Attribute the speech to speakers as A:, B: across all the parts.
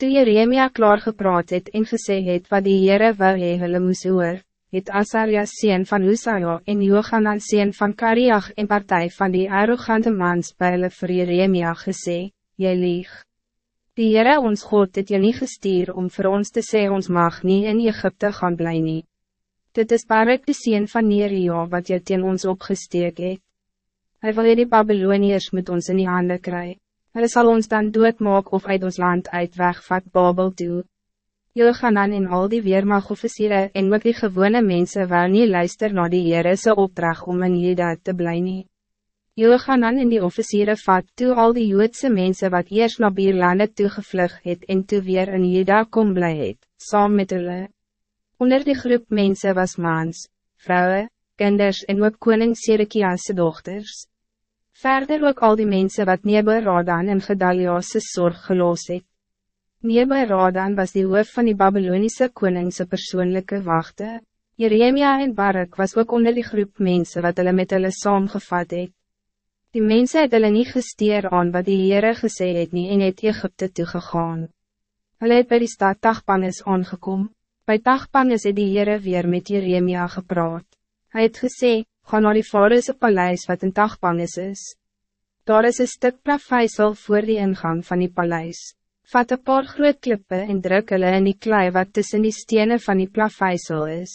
A: Toe Jeremia klaar gepraat het en gesê het wat die Heere wou hee hulle moes hoor, het Asaria sien van Usaja en Johanan sien van Kariach en partij van die arrogante mans by hulle vir Jeremia gesê, Jy lieg. Die Heere ons God het jy nie gestuur om voor ons te sê ons mag niet in Egypte gaan bly nie. Dit is Barak die sien van Neria wat jy teen ons opgesteek het. Hy wil die Babyloniërs met ons in die handen krijgen. Hulle sal ons dan doodmaak of uit ons land uit wegvat Babel toe. Julle gaan dan in al die weermagofficiere en ook die gewone mensen wel nie luister na die Heerese opdracht om in Juda te bly nie. Julle gaan dan in die officiere vat toe al die Joodse mensen wat eerst na Bierlande toegevlug het en toe weer in Juda kom bly het, saam met hulle. Onder die groep mensen was mans, vrouwen, kinders en ook koning Sedekia's dochters. Verder ook al die mensen wat Nebo Radan en Gedalia's zorg geloos het. Nebo Radan was die hoof van die Babylonische koningse persoonlijke wachte. Jeremia en Barak was ook onder die groep mensen wat hulle met hulle saamgevat het. Die mensen het hulle nie gesteer aan wat die Heere gesê het nie en het Egypte toegegaan. Hulle het by die stad Tagpanis aangekom. By Tagpanis het die Heere weer met Jeremia gepraat. Hij het gesê, ga naar die Faroese paleis wat in Tagpanis is. Daar is een stuk plaveisel voor die ingang van die paleis. Vat een paar groot klippe en druk hulle in die klei wat tussen die stenen van die plaveisel is.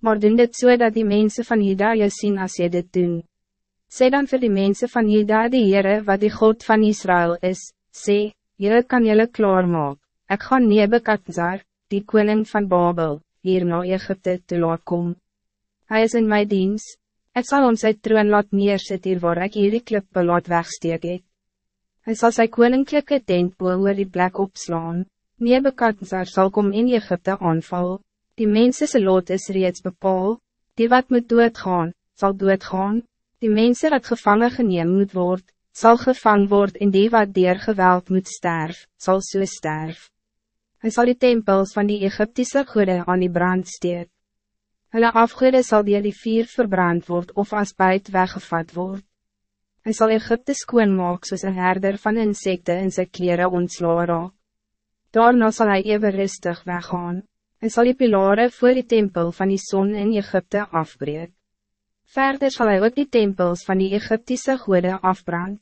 A: Maar doen dit so dat die mensen van Juda jou sien as jy dit doen. Sê dan voor die mensen van Juda die Heere wat die God van Israël is, sê, jylle kan jylle klaarmaak, ek gaan Nebekadzar, die koning van Babel, hier na Egypte te laat kom. Hij is in mijn dienst. Ik zal ons uit troon laat neersit hier waar ek hierdie klippe laat wegsteek het. Hy sal sy koninklijke tent oor die plek opslaan. Nebekadzar sal kom in Egypte aanval. Die mensen se lot is reeds bepaal. Die wat moet doodgaan, zal doodgaan. Die mensen wat gevangen geneem moet word, zal gevangen worden en die wat dier geweld moet sterf, zal so sterf. Hij zal die tempels van die Egyptische goede aan die brand steek. Hulle afgoede sal dier die vier verbrand word of as buit weggevat word. Hy sal Egypte skoon maak soos een herder van insekten in sy kleren ontslaan raak. Daarna sal hy even rustig weggaan. Hy sal die pilare voor die tempel van die zon in Egypte afbreek. Verder zal hij ook die tempels van die Egyptische goede afbrand.